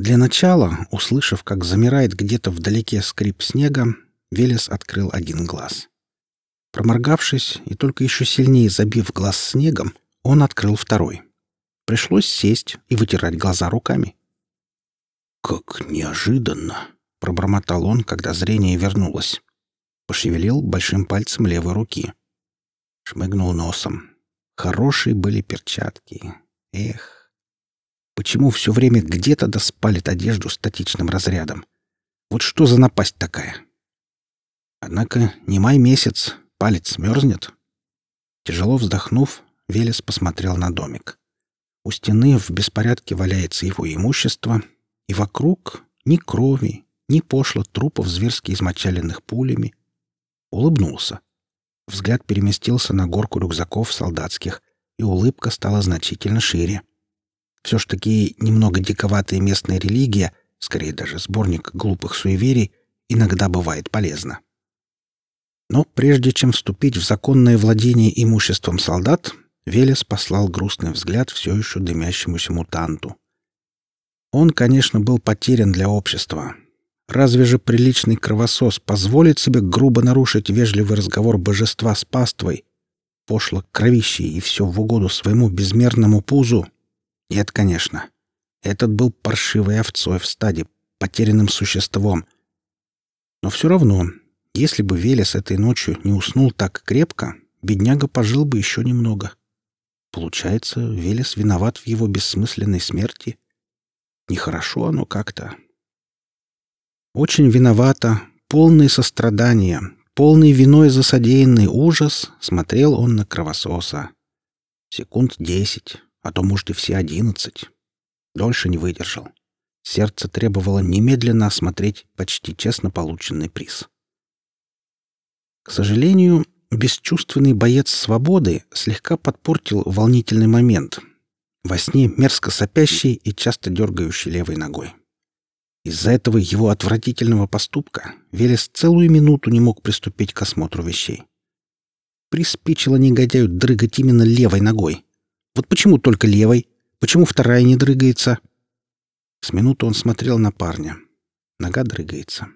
Для начала, услышав, как замирает где-то вдалеке скрип снега, Велес открыл один глаз. Проморгавшись и только еще сильнее забив глаз снегом, он открыл второй. Пришлось сесть и вытирать глаза руками. «Как неожиданно!» — пробормотал он, когда зрение вернулось. Пошевелил большим пальцем левой руки. Шмыгнул носом. Хорошие были перчатки. Эх! Почему все время где-то доспалит одежду статичным разрядом? Вот что за напасть такая? Однако не май месяц, палец мерзнет. Тяжело вздохнув, Велес посмотрел на домик. У стены в беспорядке валяется его имущество, и вокруг ни крови, ни пошло трупов зверски измочаленных пулями. Улыбнулся. Взгляд переместился на горку рюкзаков солдатских, и улыбка стала значительно шире. Все ж таки немного диковатая местная религия, скорее даже сборник глупых суеверий, иногда бывает полезна. Но прежде чем вступить в законное владение имуществом солдат, Велес послал грустный взгляд все еще дымящемуся мутанту. Он, конечно, был потерян для общества. Разве же приличный кровосос позволит себе грубо нарушить вежливый разговор божества с паствой, пошло кровищей и все в угоду своему безмерному пузу? Нет, конечно. Этот был паршивой овцой в стаде, потерянным существом. Но все равно если бы Велес этой ночью не уснул так крепко, бедняга пожил бы еще немного. Получается, Велес виноват в его бессмысленной смерти. Нехорошо оно как-то. Очень виновато, полный сострадания, полный виной за содеянный ужас, смотрел он на кровососа. Секунд десять, а то, может, и все одиннадцать. Дольше не выдержал. Сердце требовало немедленно осмотреть почти честно полученный приз. К сожалению, бесчувственный боец свободы слегка подпортил волнительный момент. Во сне мерзко сопящий и часто дергающий левой ногой. Из-за этого его отвратительного поступка Велес целую минуту не мог приступить к осмотру вещей. Приспичило негодяю дрыгать именно левой ногой. Вот почему только левой? Почему вторая не дрыгается? С минуту он смотрел на парня. Нога дрыгается.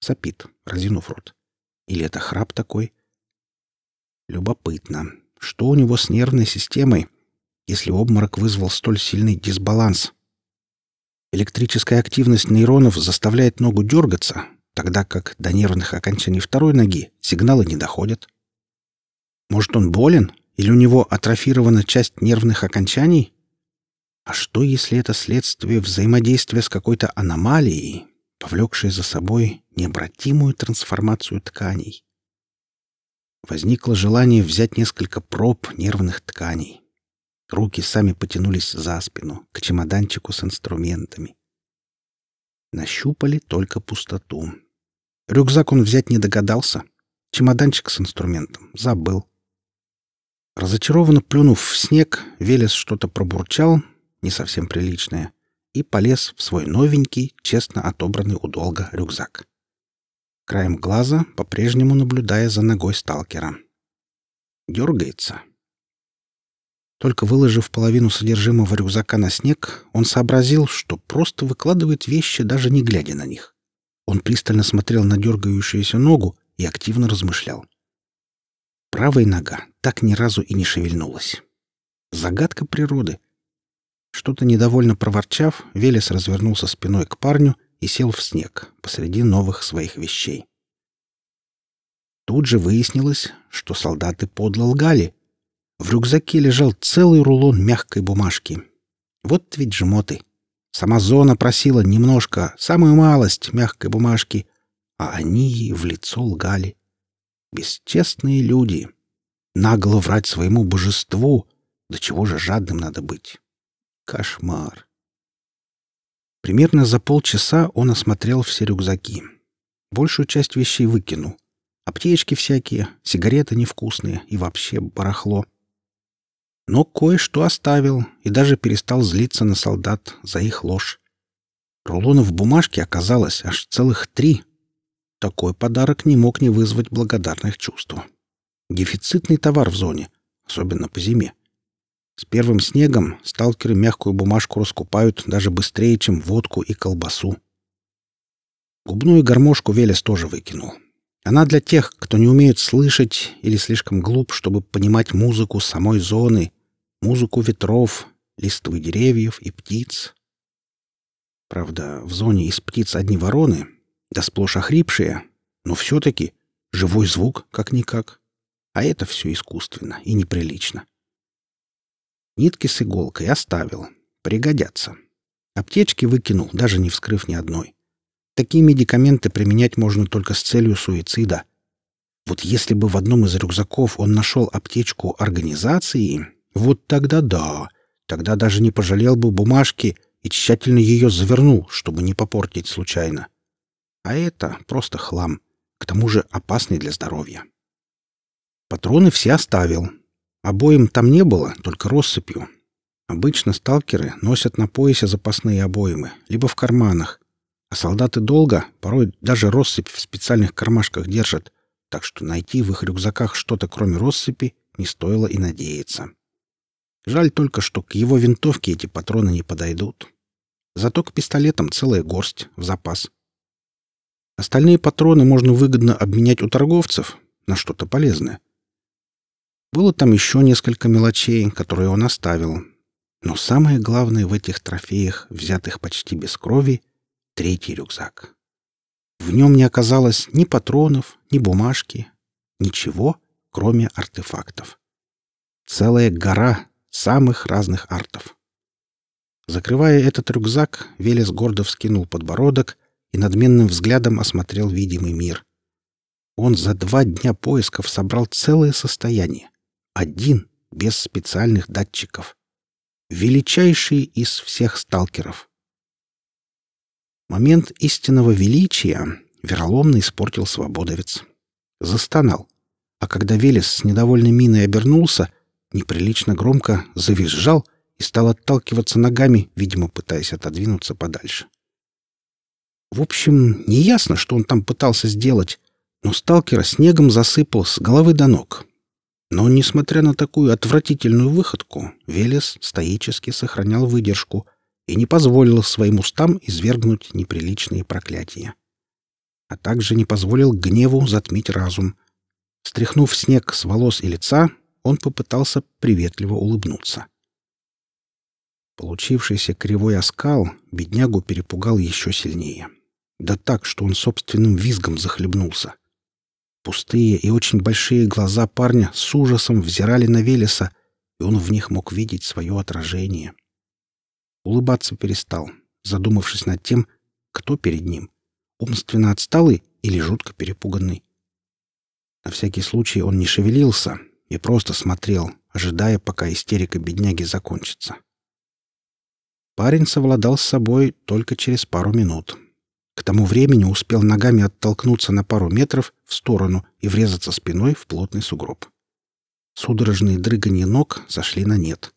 Сопит, разинув рот. Или это храп такой? Любопытно, что у него с нервной системой, если обморок вызвал столь сильный дисбаланс? Электрическая активность нейронов заставляет ногу дергаться, тогда как до нервных окончаний второй ноги сигналы не доходят. Может, он болен? Или у него атрофирована часть нервных окончаний? А что, если это следствие взаимодействия с какой-то аномалией, повлекшей за собой необратимую трансформацию тканей. Возникло желание взять несколько проб нервных тканей. Руки сами потянулись за спину, к чемоданчику с инструментами. Нащупали только пустоту. Рюкзак он взять не догадался. Чемоданчик с инструментом забыл. Разочарованно плюнув в снег, Велес что-то пробурчал, не совсем приличное, и полез в свой новенький, честно отобранный у долга рюкзак. Краем глаза, по-прежнему наблюдая за ногой сталкера. Дергается. Только выложив половину содержимого рюкзака на снег, он сообразил, что просто выкладывает вещи, даже не глядя на них. Он пристально смотрел на дергающуюся ногу и активно размышлял. Правая нога так ни разу и не шевельнулась. Загадка природы — что-то недовольно проворчав, Велес развернулся спиной к парню и сел в снег посреди новых своих вещей. Тут же выяснилось, что солдаты подло лгали. В рюкзаке лежал целый рулон мягкой бумажки. Вот ведь жмоты. Сама зона просила немножко, самую малость мягкой бумажки, а они ей в лицо лгали. Бесчестные люди. Нагло врать своему божеству. До чего же жадным надо быть. Кошмар. Примерно за полчаса он осмотрел все рюкзаки. Большую часть вещей выкинул. Аптечки всякие, сигареты невкусные и вообще барахло. Но кое-что оставил и даже перестал злиться на солдат за их ложь. Рулонов бумажки оказалось аж целых три. Такой подарок не мог не вызвать благодарных чувств. Дефицитный товар в зоне, особенно по зиме. С первым снегом сталкеры мягкую бумажку раскупают даже быстрее, чем водку и колбасу. Губную гармошку Велес тоже выкинул. Она для тех, кто не умеет слышать или слишком глуп, чтобы понимать музыку самой зоны, музыку ветров, листвы деревьев и птиц. Правда, в зоне из птиц одни вороны, да сплошь охрипшие, но все-таки живой звук, как-никак. А это все искусственно и неприлично. Нитки с иголкой оставил. Пригодятся. Аптечки выкинул, даже не вскрыв ни одной. Такие медикаменты применять можно только с целью суицида. Вот если бы в одном из рюкзаков он нашел аптечку организации, вот тогда да, тогда даже не пожалел бы бумажки и тщательно ее завернул, чтобы не попортить случайно. А это просто хлам, к тому же опасный для здоровья. Патроны все оставил. Обоим там не было, только россыпью. Обычно сталкеры носят на поясе запасные обоймы, либо в карманах, а солдаты долго, порой даже россыпь в специальных кармашках держат, так что найти в их рюкзаках что-то кроме россыпи не стоило и надеяться. Жаль только, что к его винтовке эти патроны не подойдут. Зато к пистолетам целая горсть в запас. Остальные патроны можно выгодно обменять у торговцев на что-то полезное. Было там еще несколько мелочей, которые он оставил. Но самое главное в этих трофеях, взятых почти без крови, третий рюкзак. В нем не оказалось ни патронов, ни бумажки, ничего, кроме артефактов. Целая гора самых разных артов. Закрывая этот рюкзак, Велес гордо вскинул подбородок и надменным взглядом осмотрел видимый мир. Он за два дня поисков собрал целое состояние. Один, без специальных датчиков. Величайший из всех сталкеров. Момент истинного величия вероломно испортил свободовец. Застонал. А когда Велес с недовольной миной обернулся, неприлично громко завизжал и стал отталкиваться ногами, видимо, пытаясь отодвинуться подальше. В общем, неясно, что он там пытался сделать, но сталкера снегом засыпал с головы до ног. Но, несмотря на такую отвратительную выходку, Велес стоически сохранял выдержку — и не позволил своим устам извергнуть неприличные проклятия. А также не позволил гневу затмить разум. Стряхнув снег с волос и лица, он попытался приветливо улыбнуться. Получившийся кривой оскал беднягу перепугал еще сильнее. Да так, что он собственным визгом захлебнулся. Пустые и очень большие глаза парня с ужасом взирали на Велеса, и он в них мог видеть свое отражение — улыбаться перестал, задумавшись над тем, кто перед ним — умственно отсталый или жутко перепуганный. На всякий случай он не шевелился и просто смотрел, ожидая, пока истерика бедняги закончится. Парень совладал с собой только через пару минут. К тому времени успел ногами оттолкнуться на пару метров в сторону и врезаться спиной в плотный сугроб. Судорожные дрыгания ног сошли на нет.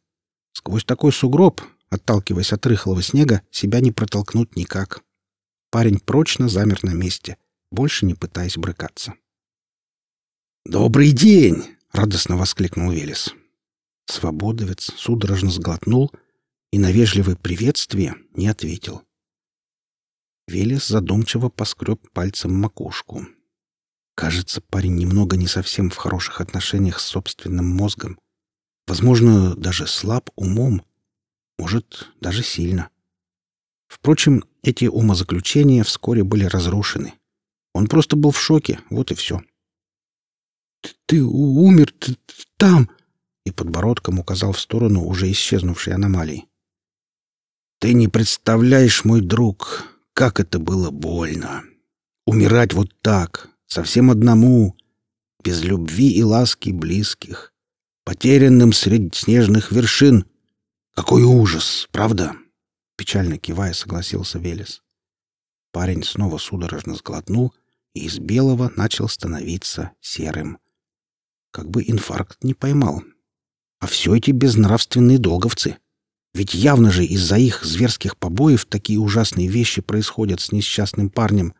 Сквозь такой сугроб Отталкиваясь от рыхлого снега, себя не протолкнуть никак. Парень прочно замер на месте, больше не пытаясь брыкаться. «Добрый день!» — радостно воскликнул Велес. Свободовец судорожно сглотнул и на вежливое приветствие не ответил. Велес задумчиво поскреб пальцем макушку. Кажется, парень немного не совсем в хороших отношениях с собственным мозгом. Возможно, даже слаб умом может, даже сильно. Впрочем, эти умозаключения вскоре были разрушены. Он просто был в шоке, вот и все. «Ты умер ты там!» и подбородком указал в сторону уже исчезнувшей аномалии. «Ты не представляешь, мой друг, как это было больно! Умирать вот так, совсем одному, без любви и ласки близких, потерянным среди снежных вершин, какой ужас, правда? Печально кивая, согласился Велес. Парень снова судорожно сглотнул и из белого начал становиться серым. Как бы инфаркт не поймал. А все эти безнравственные долговцы. Ведь явно же из-за их зверских побоев такие ужасные вещи происходят с несчастным парнем.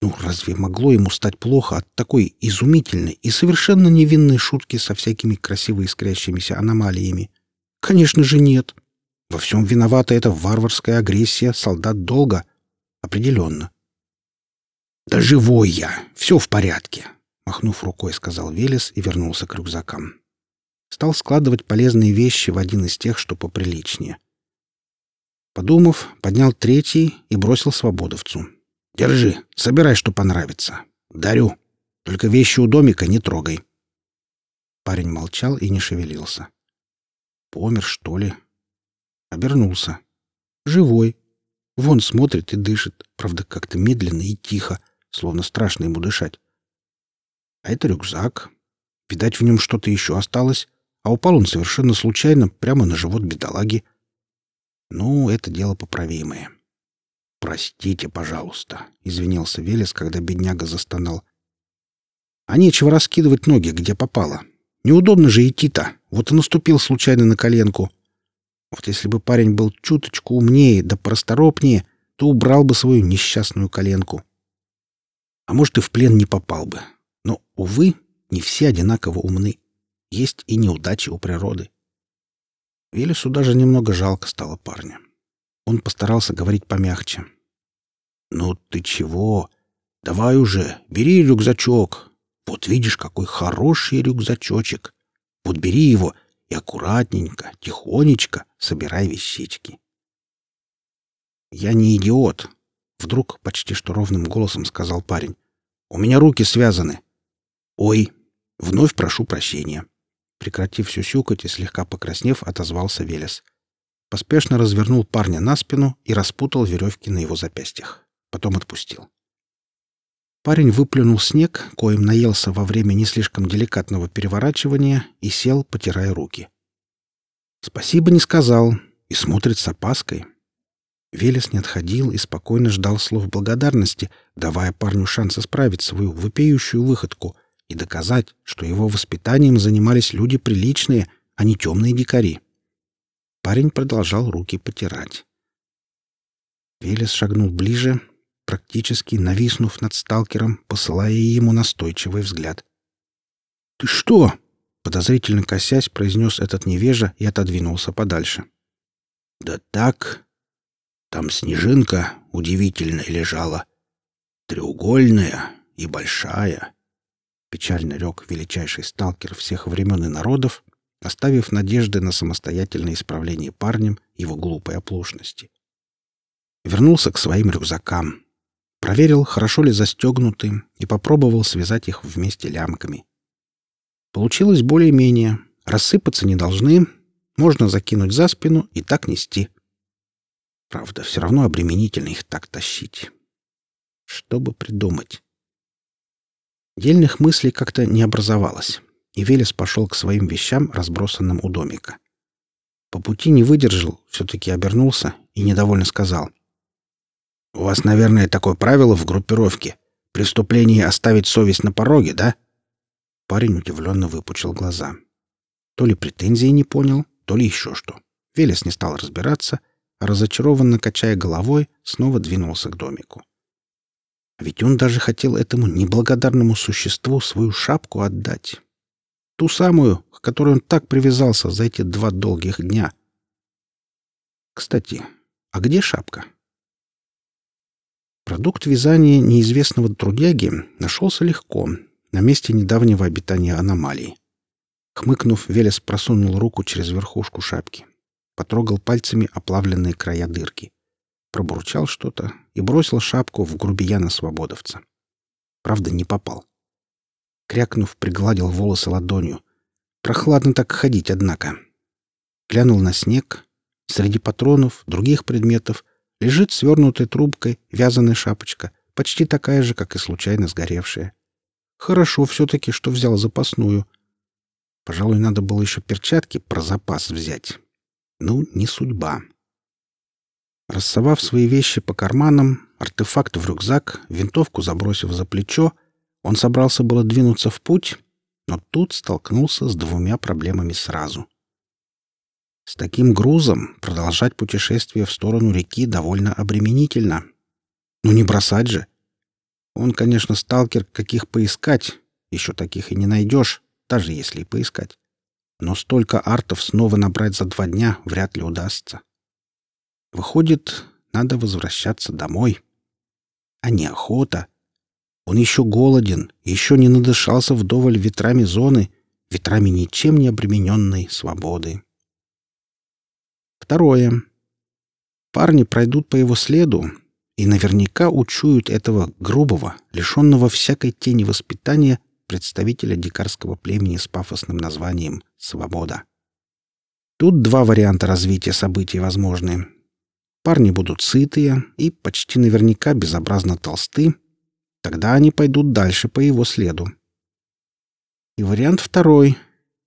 Ну, разве могло ему стать плохо от такой изумительной и совершенно невинной шутки со всякими красиво искрящимися аномалиями? Конечно же, нет. Во всем виновата эта варварская агрессия солдат долга. Определенно. «Да живой я! Все в порядке!» Махнув рукой, сказал Велес и вернулся к рюкзакам. Стал складывать полезные вещи в один из тех, что поприличнее. Подумав, поднял третий и бросил свободовцу. «Держи, собирай, что понравится. Дарю. Только вещи у домика не трогай». Парень молчал и не шевелился. Помер, что ли? Обернулся. Живой. Вон смотрит и дышит, правда, как-то медленно и тихо, словно страшно ему дышать. А это рюкзак. Видать, в нем что-то еще осталось, а упал он совершенно случайно прямо на живот бедолаги. Ну, это дело поправимое. «Простите, пожалуйста», — извинился Велес, когда бедняга застонал. «А нечего раскидывать ноги, где попало. Неудобно же идти-то. Вот и наступил случайно на коленку. Вот если бы парень был чуточку умнее да просторопнее, то убрал бы свою несчастную коленку. А может, и в плен не попал бы. Но, увы, не все одинаково умны. Есть и неудачи у природы. Велесу даже немного жалко стало парня. Он постарался говорить помягче. «Ну ты чего? Давай уже, бери рюкзачок. Вот видишь, какой хороший рюкзачочек. Вот бери его и аккуратненько, тихонечко собирай вещички. «Я не идиот», — вдруг почти что ровным голосом сказал парень. «У меня руки связаны». «Ой, вновь прошу прощения». Прекратив сюсюкать и слегка покраснев, отозвался Велес. Поспешно развернул парня на спину и распутал веревки на его запястьях. Потом отпустил. Парень выплюнул снег, коим наелся во время не слишком деликатного переворачивания, и сел, потирая руки. Спасибо не сказал и смотрит с опаской. Велес не отходил и спокойно ждал слов благодарности, давая парню шанс исправить свою вопеющую выходку и доказать, что его воспитанием занимались люди приличные, а не темные дикари. Парень продолжал руки потирать. Велес шагнул ближе, практически нависнув над сталкером, посылая ему настойчивый взгляд. «Ты что?» — подозрительно косясь, произнес этот невежа и отодвинулся подальше. «Да так. Там снежинка удивительно лежала. Треугольная и большая». Печально рек величайший сталкер всех времен и народов, оставив надежды на самостоятельное исправление парнем его глупой оплошности. Вернулся к своим рюкзакам, Проверил, хорошо ли застегнуты, и попробовал связать их вместе лямками. Получилось более-менее. Рассыпаться не должны. Можно закинуть за спину и так нести. Правда, все равно обременительно их так тащить. Что бы придумать? Дельных мыслей как-то не образовалось, и Велес пошел к своим вещам, разбросанным у домика. По пути не выдержал, все-таки обернулся и недовольно сказал. У вас, наверное, такое правило в группировке. Преступление оставить совесть на пороге, да? Парень удивленно выпучил глаза. То ли претензии не понял, то ли еще что. Велес не стал разбираться, а разочарованно качая головой, снова двинулся к домику. Ведь он даже хотел этому неблагодарному существу свою шапку отдать. Ту самую, к которой он так привязался за эти два долгих дня. Кстати, а где шапка? Продукт вязания неизвестного трудяги нашелся легко, на месте недавнего обитания аномалии. Хмыкнув, Велес просунул руку через верхушку шапки, потрогал пальцами оплавленные края дырки, пробурчал что-то и бросил шапку в грубияна-свободовца. Правда, не попал. Крякнув, пригладил волосы ладонью. Прохладно так ходить, однако. Глянул на снег. Среди патронов, других предметов Лежит свернутой трубкой вязаная шапочка, почти такая же, как и случайно сгоревшая. Хорошо все-таки, что взял запасную. Пожалуй, надо было еще перчатки про запас взять. Ну, не судьба. Рассовав свои вещи по карманам, артефакт в рюкзак, винтовку забросив за плечо, он собрался было двинуться в путь, но тут столкнулся с двумя проблемами сразу — с таким грузом продолжать путешествие в сторону реки довольно обременительно. Ну не бросать же. Он, конечно, сталкер, каких поискать. Еще таких и не найдешь, даже если и поискать. Но столько артов снова набрать за два дня вряд ли удастся. Выходит, надо возвращаться домой. А не охота. Он еще голоден, еще не надышался вдоволь ветрами зоны, ветрами ничем не обремененной свободы. Второе. Парни пройдут по его следу и наверняка учуют этого грубого, лишенного всякой тени воспитания представителя дикарского племени с пафосным названием «Свобода». Тут два варианта развития событий возможны. Парни будут сытые и почти наверняка безобразно толсты, тогда они пойдут дальше по его следу. И вариант второй,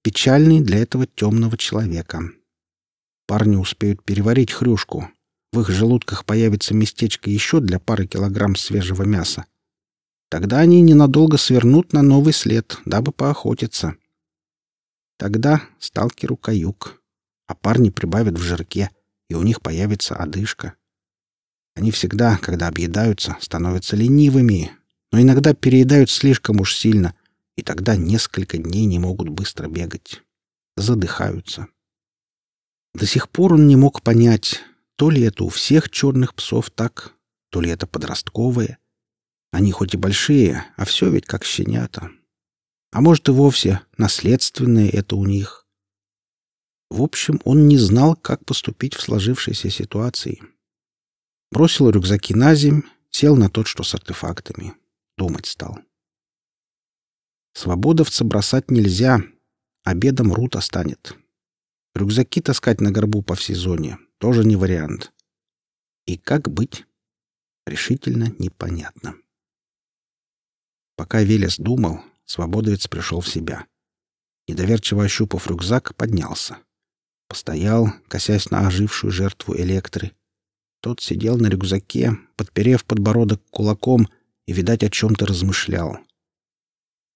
печальный для этого темного человека. Парни успеют переварить хрюшку. В их желудках появится местечко еще для пары килограмм свежего мяса. Тогда они ненадолго свернут на новый след, дабы поохотиться. Тогда сталкеру каюк, а парни прибавят в жирке, и у них появится одышка. Они всегда, когда объедаются, становятся ленивыми, но иногда переедают слишком уж сильно, и тогда несколько дней не могут быстро бегать. Задыхаются. До сих пор он не мог понять, то ли это у всех черных псов так, то ли это подростковые. Они хоть и большие, а все ведь как щенята. А может и вовсе наследственное это у них. В общем, он не знал, как поступить в сложившейся ситуации. Бросил рюкзаки на земь, сел на тот, что с артефактами. Думать стал. Свободовца бросать нельзя. Обедом Рута станет. Рюкзаки таскать на горбу по всей зоне тоже не вариант. И как быть? Решительно непонятно. Пока Велес думал, свободовец пришел в себя. Недоверчиво ощупав рюкзак, поднялся. Постоял, косясь на ожившую жертву электры. Тот сидел на рюкзаке, подперев подбородок кулаком и, видать, о чем-то размышлял.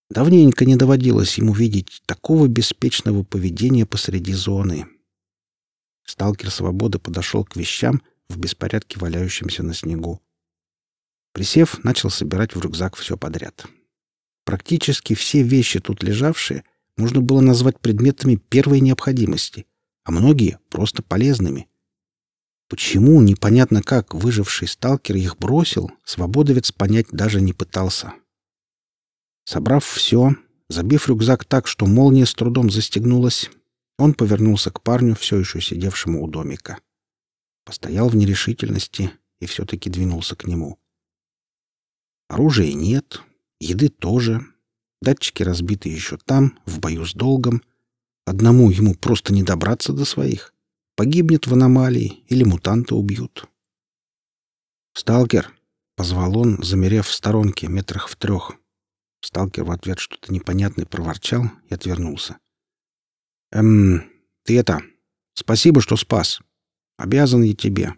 Давненько не доводилось ему видеть такого беспечного поведения посреди зоны. Сталкер Свободы подошел к вещам в беспорядке валяющимся на снегу. Присев, начал собирать в рюкзак все подряд. Практически все вещи тут лежавшие можно было назвать предметами первой необходимости, а многие — просто полезными. Почему, непонятно как, выживший сталкер их бросил, свободовец понять даже не пытался. Собрав все, забив рюкзак так, что молния с трудом застегнулась, он повернулся к парню, все еще сидевшему у домика. Постоял в нерешительности и все-таки двинулся к нему. Оружия нет, еды тоже. Датчики разбиты еще там, в бою с долгом. Одному ему просто не добраться до своих. Погибнет в аномалии или мутанта убьют. «Сталкер!» — позвал он, замерев в сторонке метрах в трех. Сталкер в ответ что-то непонятное проворчал и отвернулся. «Эм, ты это... Спасибо, что спас. Обязан я тебе.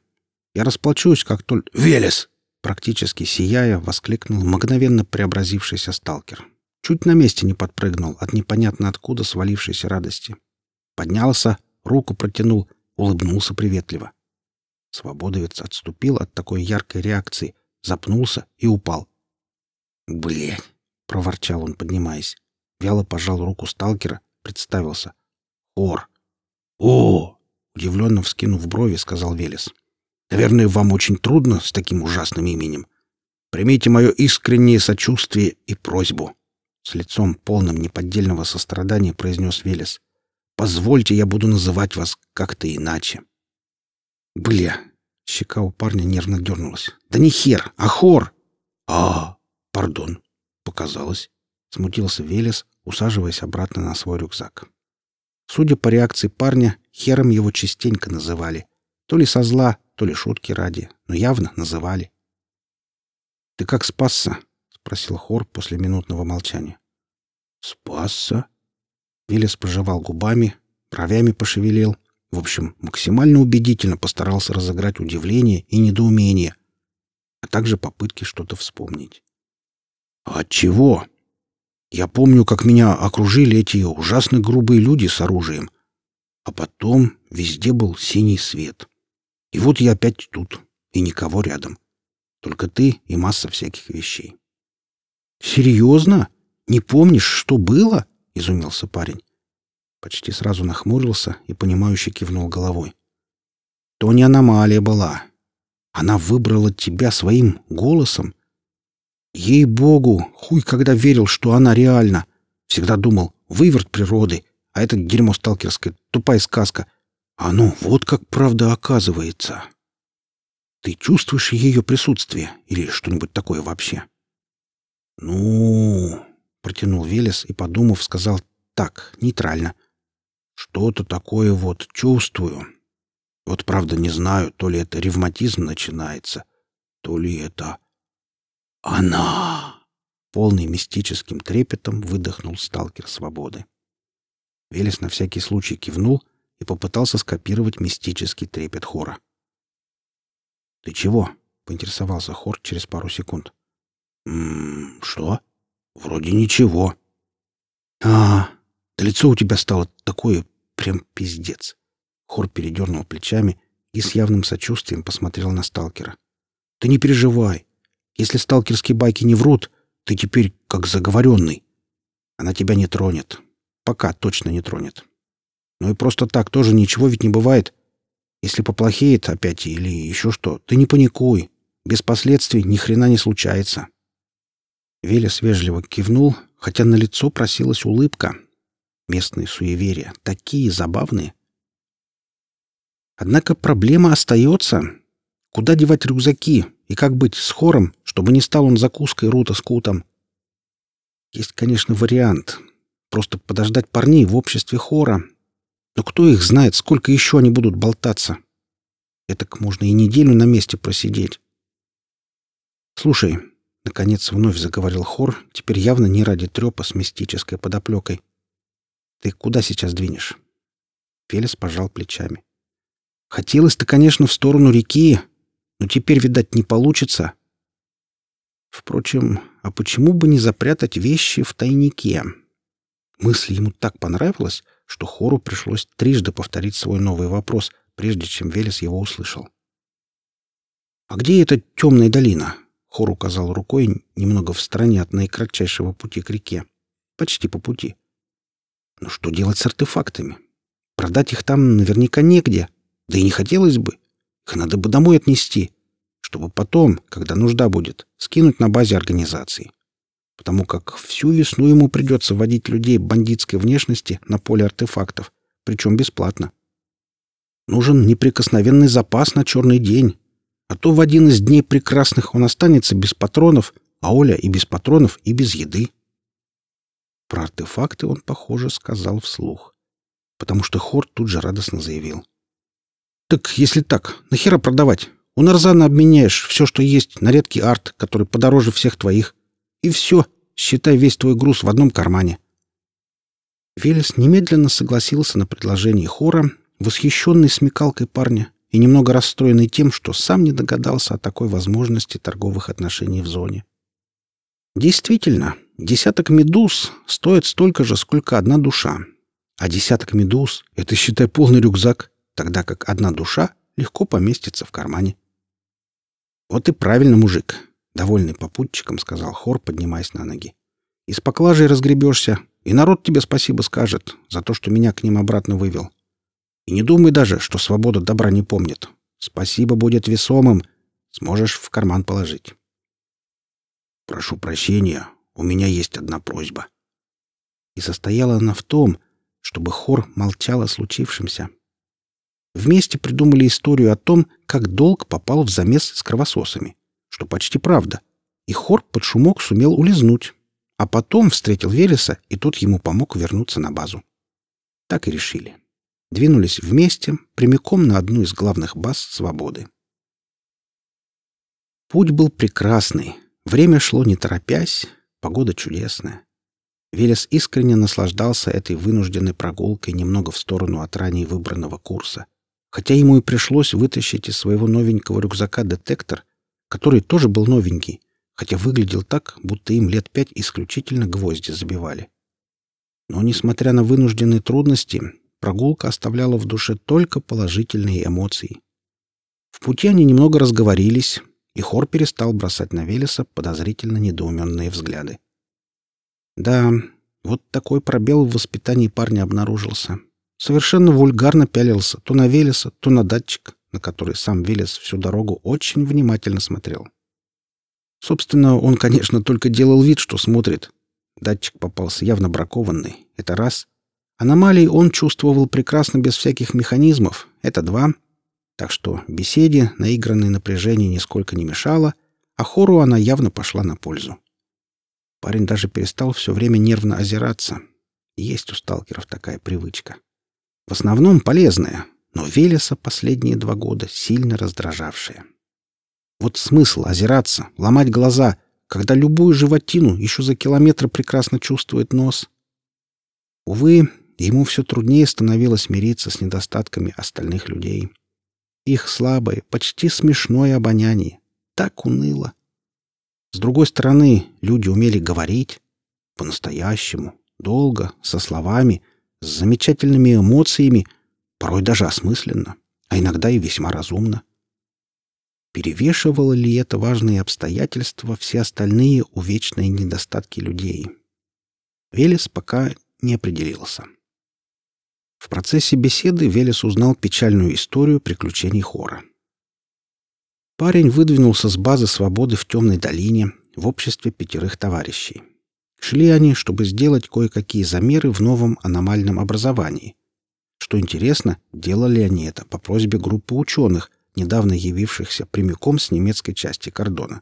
Я расплачусь, как только...» «Велес!» Практически сияя, воскликнул мгновенно преобразившийся сталкер. Чуть на месте не подпрыгнул от непонятно откуда свалившейся радости. Поднялся, руку протянул, улыбнулся приветливо. Свободовец отступил от такой яркой реакции, запнулся и упал. «Блядь!» — проворчал он, поднимаясь. Вяло пожал руку сталкера, представился. «Ор!» «О!» — удивленно вскинув брови, сказал Велес. «Наверное, вам очень трудно с таким ужасным именем. Примите мое искреннее сочувствие и просьбу». С лицом полным неподдельного сострадания произнес Велес. «Позвольте, я буду называть вас как-то иначе». «Бля!» — щека у парня нервно дернулась. «Да не хер, а хор!» «А, пардон!» Показалось. Смутился Велес, усаживаясь обратно на свой рюкзак. Судя по реакции парня, хером его частенько называли. То ли со зла, то ли шутки ради, но явно называли. «Ты как спасся?» — спросил Хор после минутного молчания. «Спасся?» Велес пожевал губами, бровями пошевелил. В общем, максимально убедительно постарался разыграть удивление и недоумение, а также попытки что-то вспомнить. От чего? Я помню, как меня окружили эти ужасно грубые люди с оружием. А потом везде был синий свет. И вот я опять тут, и никого рядом. Только ты и масса всяких вещей. «Серьезно? Не помнишь, что было?» — изумился парень. почти сразу нахмурился и понимающе кивнул головой. То не аномалия была. Она выбрала тебя своим голосом. Ей-богу, хуй когда верил, что она реальна. Всегда думал, выверт природы, а это дерьмо сталкерское, тупая сказка. А ну, вот как правда оказывается. Ты чувствуешь ее присутствие или что-нибудь такое вообще? Ну, протянул Велес и, подумав, сказал так, нейтрально. Что-то такое вот чувствую. Вот правда не знаю, то ли это ревматизм начинается, то ли это... Она! Полный мистическим трепетом выдохнул сталкер свободы. Велес на всякий случай кивнул и попытался скопировать мистический трепет хора. «Ты чего?» — поинтересовался хор через пару секунд. «М -м, что? Вроде ничего». «А, да лицо у тебя стало такое прям пиздец. Хор передернул плечами и с явным сочувствием посмотрел на сталкера. «Ты не переживай. Если сталкерские байки не врут, ты теперь как заговоренный. Она тебя не тронет. Пока точно не тронет. Ну и просто так тоже ничего ведь не бывает. Если поплохеет опять или еще что, ты не паникуй. Без последствий ни хрена не случается». Велес вежливо кивнул, хотя на лицо просилась улыбка. Местные суеверия такие забавные. Однако проблема остается. Куда девать рюкзаки и как быть с хором, чтобы не стал он закуской Рута с Кутом? Есть, конечно, вариант. Просто подождать парней в обществе хора. Но кто их знает, сколько еще они будут болтаться? Этак можно и неделю на месте просидеть. «Слушай», — наконец вновь заговорил хор, теперь явно не ради трепа с мистической подоплекой. «Ты куда сейчас двинешь?» Фелис пожал плечами. Хотелось-то, конечно, в сторону реки, но теперь, видать, не получится. Впрочем, а почему бы не запрятать вещи в тайнике? Мысль ему так понравилась, что Хору пришлось трижды повторить свой новый вопрос, прежде чем Велес его услышал. «А где эта темная долина?» Хор указал рукой немного в стороне от наикратчайшего пути к реке. Почти по пути. «Ну что делать с артефактами? Продать их там наверняка негде, да и не хотелось бы. Их надо бы домой отнести, чтобы потом, когда нужда будет, скинуть на базе организации. Потому как всю весну ему придется водить людей бандитской внешности на поле артефактов, причем бесплатно. Нужен неприкосновенный запас на черный день, а то в один из дней прекрасных он останется без патронов, а Оля и без патронов, и без еды. Про артефакты он, похоже, сказал вслух, потому что Хор тут же радостно заявил — так если так, нахера продавать? У Нарзана обменяешь все, что есть, на редкий арт, который подороже всех твоих. И все, считай весь твой груз в одном кармане. Велес немедленно согласился на предложение хора, восхищенный смекалкой парня и немного расстроенный тем, что сам не догадался о такой возможности торговых отношений в зоне. Действительно, десяток медуз стоит столько же, сколько одна душа. А десяток медуз — это, считай, полный рюкзак тогда как одна душа легко поместится в кармане. «Вот и правильно, мужик», — довольный попутчиком сказал Хор, поднимаясь на ноги. «И с поклажей разгребешься, и народ тебе спасибо скажет за то, что меня к ним обратно вывел. И не думай даже, что свобода добра не помнит. Спасибо будет весомым, сможешь в карман положить». «Прошу прощения, у меня есть одна просьба». И состояла она в том, чтобы Хор молчал о случившемся, Вместе придумали историю о том, как долг попал в замес с кровососами, что почти правда. И хор под шумок сумел улизнуть, а потом встретил Велеса, и тот ему помог вернуться на базу. Так и решили. Двинулись вместе, прямиком на одну из главных баз свободы. Путь был прекрасный. Время шло не торопясь, погода чудесная. Велес искренне наслаждался этой вынужденной прогулкой немного в сторону от ранее выбранного курса — хотя ему и пришлось вытащить из своего новенького рюкзака детектор, который тоже был новенький, хотя выглядел так, будто им лет пять исключительно гвозди забивали. Но, несмотря на вынужденные трудности, прогулка оставляла в душе только положительные эмоции. В пути они немного разговорились, и Хор перестал бросать на Велеса подозрительно недоуменные взгляды. Да, Вот такой пробел в воспитании парня обнаружился. Совершенно вульгарно пялился то на Велеса, то на датчик, на который сам Велес всю дорогу очень внимательно смотрел. Собственно, он, конечно, только делал вид, что смотрит. Датчик попался явно бракованный. Это раз. Аномалии он чувствовал прекрасно без всяких механизмов. Это два. Так что беседе наигранное напряжение нисколько не мешало, а хору она явно пошла на пользу. Парень даже перестал все время нервно озираться. Есть у сталкеров такая привычка. В основном полезная, но Велеса последние два года сильно раздражавшая. Вот смысл озираться, ломать глаза, когда любую животину еще за километр прекрасно чувствует нос. Увы, ему все труднее становилось мириться с недостатками остальных людей. Их слабое, почти смешное обоняние. Так уныло. С другой стороны, люди умели говорить по-настоящему, долго, со словами, с замечательными эмоциями, порой даже осмысленно, а иногда и весьма разумно. Перевешивало ли это важные обстоятельства все остальные увечные недостатки людей? Велес пока не определился. В процессе беседы Велес узнал печальную историю приключений хора. Парень выдвинулся с базы свободы в темной долине в обществе пятерых товарищей. Шли они, чтобы сделать кое-какие замеры в новом аномальном образовании. Что интересно, делали они это по просьбе группы ученых, недавно явившихся прямиком с немецкой части кордона.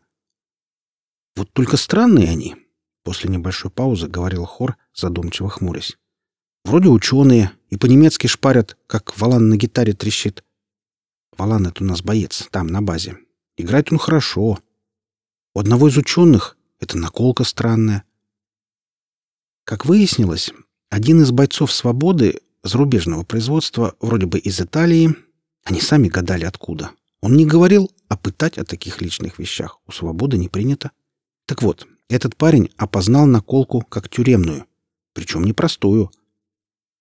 «Вот только странные они», — после небольшой паузы говорил хор, задумчиво хмурясь. «Вроде ученые, и по-немецки шпарят, как валан на гитаре трещит. Валан — это у нас боец, там, на базе. Играет он хорошо. У одного из ученых это наколка странная. Как выяснилось, один из бойцов «Свободы» зарубежного производства, вроде бы из Италии, они сами гадали откуда. Он не говорил, а пытать о таких личных вещах у свободы не принято. Так вот, этот парень опознал наколку как тюремную, причем непростую.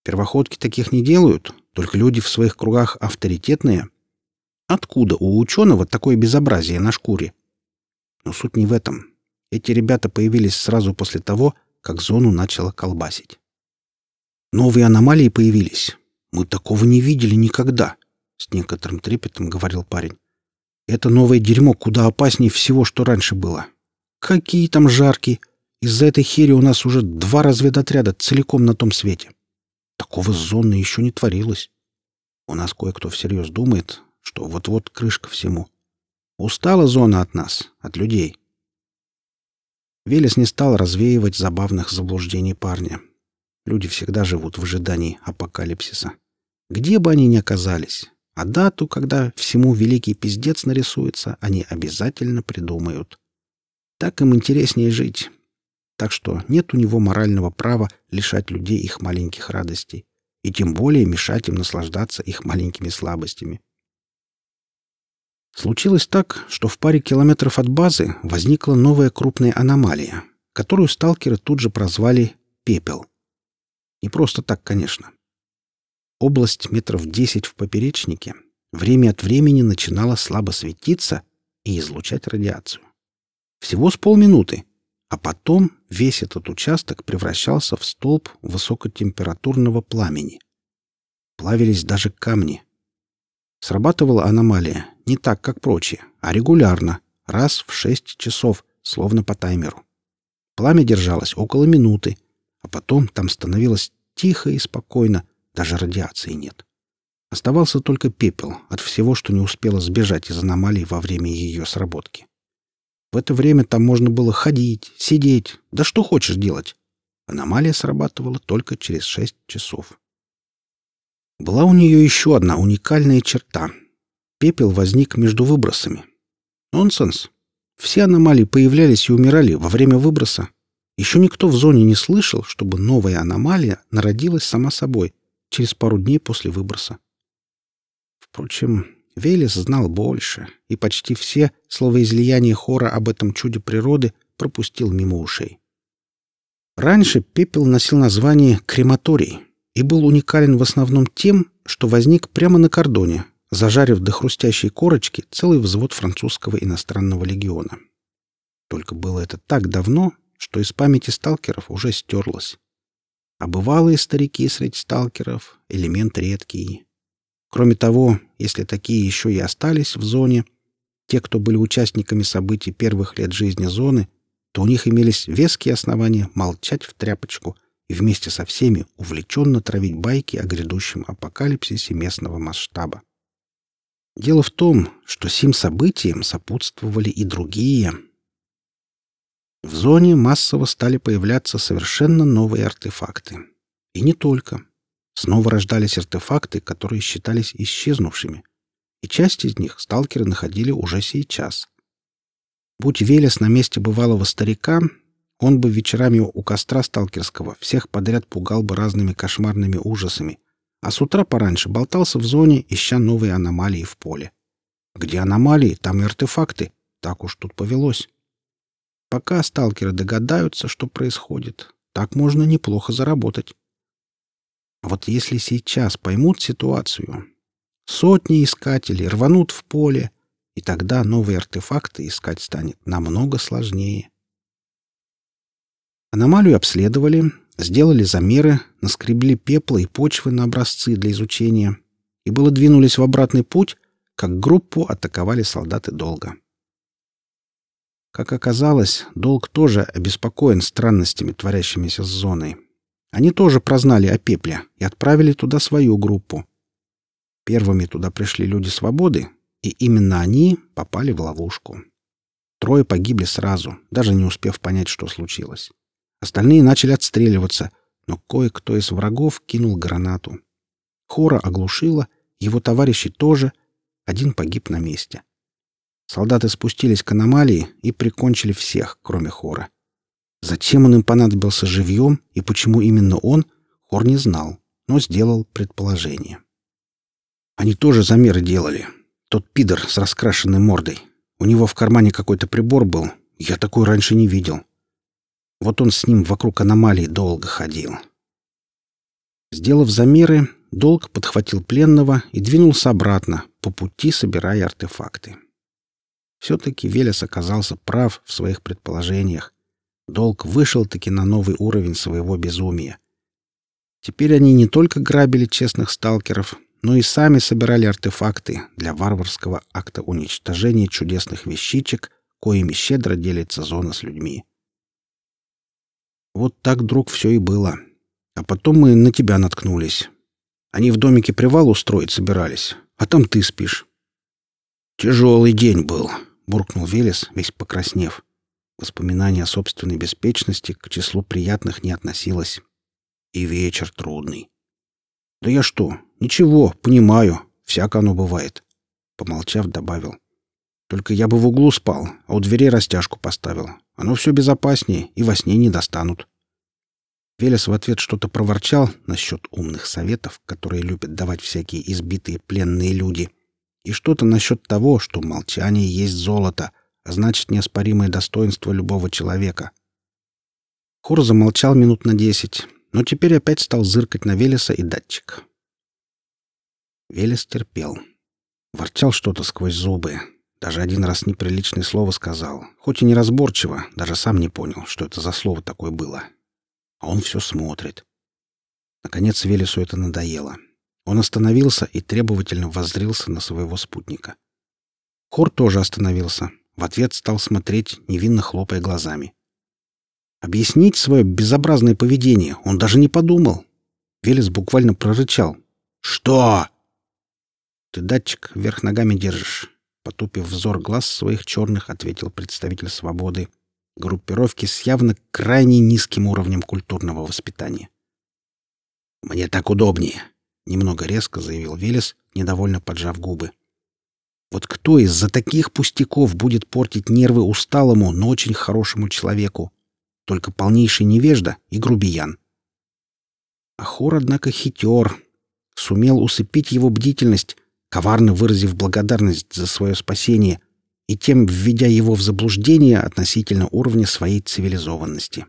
Первоходки таких не делают, только люди в своих кругах авторитетные. Откуда у ученого такое безобразие на шкуре? Но суть не в этом. Эти ребята появились сразу после того, как зону начало колбасить. Новые аномалии появились. Мы такого не видели никогда. — с некоторым трепетом говорил парень. «Это новое дерьмо куда опаснее всего, что раньше было. Какие там жарки! Из-за этой хери у нас уже два разведотряда целиком на том свете. Такого с зоны еще не творилось. У нас кое-кто всерьез думает, что вот-вот крышка всему. Устала зона от нас, от людей». Велес не стал развеивать забавных заблуждений парня. Люди всегда живут в ожидании апокалипсиса. Где бы они ни оказались, а дату, когда всему великий пиздец нарисуется, они обязательно придумают. Так им интереснее жить. Так что нет у него морального права лишать людей их маленьких радостей и тем более мешать им наслаждаться их маленькими слабостями. Случилось так, что в паре километров от базы возникла новая крупная аномалия, которую сталкеры тут же прозвали «пепел». Не просто так, конечно. Область метров десять в поперечнике время от времени начинала слабо светиться и излучать радиацию. Всего с полминуты, а потом весь этот участок превращался в столб высокотемпературного пламени. Плавились даже камни. Срабатывала аномалия не так, как прочие, а регулярно, раз в шесть часов, словно по таймеру. Пламя держалось около минуты, а потом там становилось тихо и спокойно, даже радиации нет. Оставался только пепел от всего, что не успело сбежать из аномалии во время ее сработки. В это время там можно было ходить, сидеть, да что хочешь делать. Аномалия срабатывала только через шесть часов. Была у нее еще одна уникальная черта. Пепел возник между выбросами. Нонсенс. Все аномалии появлялись и умирали во время выброса. Еще никто в зоне не слышал, чтобы новая аномалия народилась сама собой — через пару дней после выброса. Впрочем, Велес знал больше, и почти все словоизлияния хора об этом чуде природы пропустил мимо ушей. Раньше пепел носил название «крематорий» и был уникален в основном тем, что возник прямо на кордоне, зажарив до хрустящей корочки целый взвод французского иностранного легиона. Только было это так давно, что из памяти сталкеров уже стерлось. А бывалые старики среди сталкеров — элемент редкий. Кроме того, если такие еще и остались в зоне, те, кто были участниками событий первых лет жизни зоны, то у них имелись веские основания молчать в тряпочку и вместе со всеми увлеченно травить байки о грядущем апокалипсисе местного масштаба. Дело в том, что сим событиям сопутствовали и другие. В зоне массово стали появляться совершенно новые артефакты. И не только. Снова рождались артефакты, которые считались исчезнувшими. И часть из них сталкеры находили уже сейчас. Будь Велес на месте бывалого старика, он бы вечерами у костра сталкерского всех подряд пугал бы разными кошмарными ужасами, а с утра пораньше болтался в зоне, ища новые аномалии в поле. Где аномалии, там и артефакты. Так уж тут повелось. Пока сталкеры догадаются, что происходит, так можно неплохо заработать. Вот если сейчас поймут ситуацию, сотни искателей рванут в поле, и тогда новые артефакты искать станет намного сложнее. Аномалию обследовали, сделали замеры, наскребли пепла и почвы на образцы для изучения, и было двинулись в обратный путь, как группу атаковали солдаты Долга. Как оказалось, Долг тоже обеспокоен странностями, творящимися с зоной. Они тоже прознали о пепле и отправили туда свою группу. Первыми туда пришли люди свободы, и именно они попали в ловушку. Трое погибли сразу, даже не успев понять, что случилось. Остальные начали отстреливаться, но кое-кто из врагов кинул гранату. Хора оглушила, его товарищи тоже, один погиб на месте. Солдаты спустились к аномалии и прикончили всех, кроме Хора. Зачем он им понадобился живьем и почему именно он, Хор не знал, но сделал предположение. Они тоже замеры делали. Тот пидор с раскрашенной мордой. У него в кармане какой-то прибор был. Я такой раньше не видел. Вот он с ним вокруг аномалии долго ходил. Сделав замеры, Долг подхватил пленного и двинулся обратно, по пути собирая артефакты. Все-таки Велес оказался прав в своих предположениях. Долг вышел-таки на новый уровень своего безумия. Теперь они не только грабили честных сталкеров, но и сами собирали артефакты для варварского акта уничтожения чудесных вещичек, коими щедро делится зона с людьми. Вот так, друг, все и было. А потом мы на тебя наткнулись. Они в домике привал устроить собирались, а там ты спишь. Тяжелый день был, буркнул Велес, весь покраснев. Воспоминание о собственной беспечности к числу приятных не относилось. И вечер трудный. Да я что? Ничего, понимаю. Всяко оно бывает. Помолчав, добавил. Только я бы в углу спал, а у двери растяжку поставил. Оно все безопаснее, и во сне не достанут. Велес в ответ что-то проворчал насчет умных советов, которые любят давать всякие избитые пленные люди, и что-то насчет того, что молчание есть золото, а значит неоспоримое достоинство любого человека. Хур замолчал минут на десять, но теперь опять стал зыркать на Велеса и датчик. Велес терпел. Ворчал что-то сквозь зубы, даже один раз неприличное слово сказал, хоть и неразборчиво, даже сам не понял, что это за слово такое было. А он все смотрит. Наконец Велесу это надоело. Он остановился и требовательно воззрился на своего спутника. Хор тоже остановился. В ответ стал смотреть, невинно хлопая глазами. Объяснить свое безобразное поведение он даже не подумал. Велес буквально прорычал. «Что?» «Ты датчик вверх ногами держишь. Потупив взор глаз своих черных, ответил представитель свободы, группировки с явно крайне низким уровнем культурного воспитания. «Мне так удобнее», — немного резко заявил Велес, недовольно поджав губы. «Вот кто из-за таких пустяков будет портить нервы усталому, но очень хорошему человеку? Только полнейший невежда и грубиян». Ахор, однако, хитер. Сумел усыпить его бдительность, коварно выразив благодарность за свое спасение и тем введя его в заблуждение относительно уровня своей цивилизованности.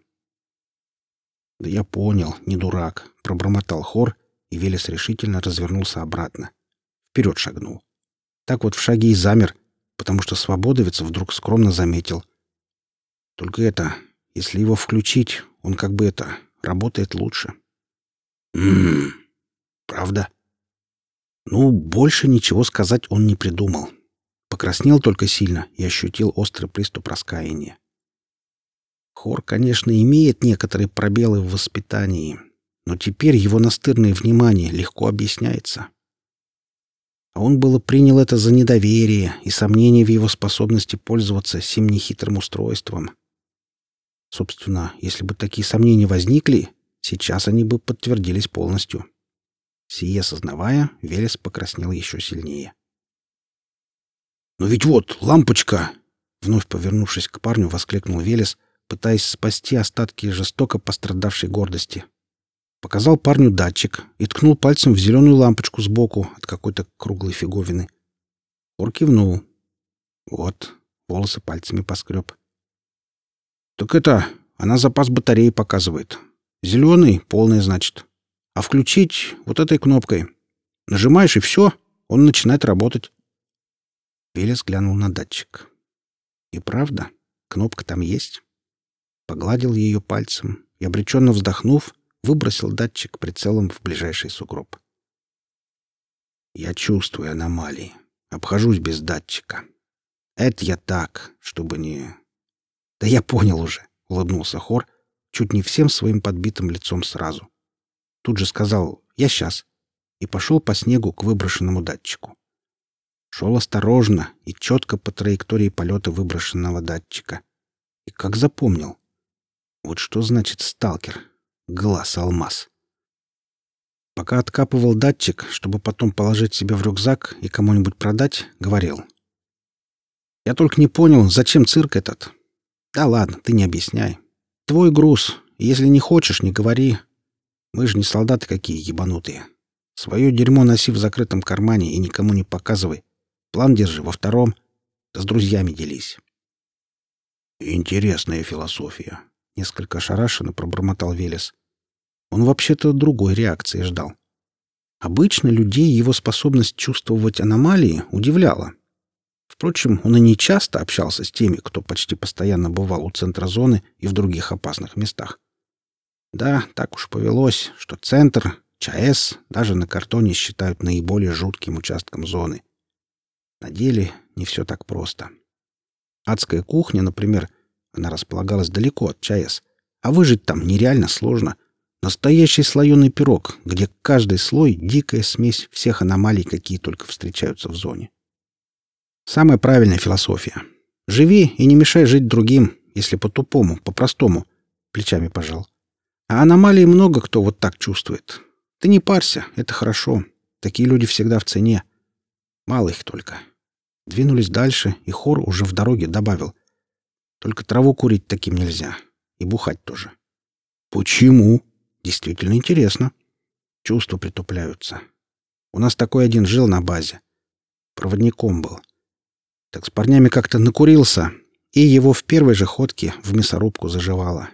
«Да я понял, не дурак», — пробормотал хор, и Велес решительно развернулся обратно. Вперед шагнул. Так вот в шаге и замер, потому что свободовец вдруг скромно заметил. «Только это, если его включить, он как бы это, работает лучше. Ммм, правда? Ну, больше ничего сказать он не придумал. Покраснел только сильно и ощутил острый приступ раскаяния. Хор, конечно, имеет некоторые пробелы в воспитании, но теперь его настырное внимание легко объясняется. А он было принял это за недоверие и сомнение в его способности пользоваться сим нехитрым устройством. Собственно, если бы такие сомнения возникли, сейчас они бы подтвердились полностью. Сие сознавая, Велес покраснел еще сильнее. «Но ведь вот, лампочка!» Вновь повернувшись к парню, воскликнул Велес, пытаясь спасти остатки жестоко пострадавшей гордости. Показал парню датчик и ткнул пальцем в зеленую лампочку сбоку от какой-то круглой фиговины. Хор кивнул. Вот, волосы пальцами поскреб. «Так это, она запас батареи показывает. Зеленый — полный, значит. А включить вот этой кнопкой. Нажимаешь, и все, он начинает работать». Велес глянул на датчик. И правда, кнопка там есть. Погладил ее пальцем и, обреченно вздохнув, выбросил датчик прицелом в ближайший сугроб. Я чувствую аномалии. Обхожусь без датчика. Это я так, чтобы не... Да я понял уже, — улыбнулся Хор, чуть не всем своим подбитым лицом сразу. Тут же сказал «я сейчас» и пошел по снегу к выброшенному датчику. Шел осторожно и четко по траектории полета выброшенного датчика. И как запомнил. Вот что значит сталкер, глаз-алмаз. Пока откапывал датчик, чтобы потом положить себе в рюкзак и кому-нибудь продать, говорил. «Я только не понял, зачем цирк этот?» «Да ладно, ты не объясняй. Твой груз. Если не хочешь, не говори. Мы же не солдаты какие ебанутые. Свое дерьмо носи в закрытом кармане и никому не показывай. План держи во втором, да с друзьями делись». «Интересная философия», Несколько ошарашенно пробормотал Велес. Он вообще-то другой реакции ждал. Обычно людей его способность чувствовать аномалии удивляла. Впрочем, он и не часто общался с теми, кто почти постоянно бывал у центра зоны и в других опасных местах. Да, так уж повелось, что центр, ЧАЭС даже на картоне считают наиболее жутким участком зоны. На деле не все так просто. Адская кухня, например, она располагалась далеко от ЧАЭС, а выжить там нереально сложно. Настоящий слоеный пирог, где каждый слой — дикая смесь всех аномалий, какие только встречаются в зоне. Самая правильная философия. Живи и не мешай жить другим, если по-тупому, по-простому. Плечами пожал. А аномалий много кто вот так чувствует. Ты не парься, это хорошо. Такие люди всегда в цене. Мало их только. Двинулись дальше, и хор уже в дороге добавил — только траву курить таким нельзя. И бухать тоже. Почему? Действительно интересно. Чувства притупляются. У нас такой один жил на базе. Проводником был. Так с парнями как-то накурился, и его в первой же ходке в мясорубку заживало.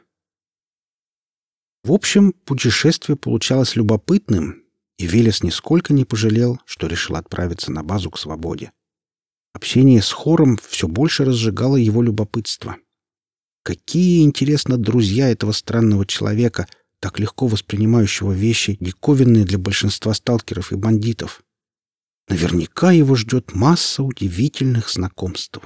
В общем, путешествие получалось любопытным, и Велес нисколько не пожалел, что решил отправиться на базу к свободе. Общение с хором все больше разжигало его любопытство. Какие, интересно, друзья этого странного человека, так легко воспринимающего вещи, диковинные для большинства сталкеров и бандитов. Наверняка его ждет масса удивительных знакомств.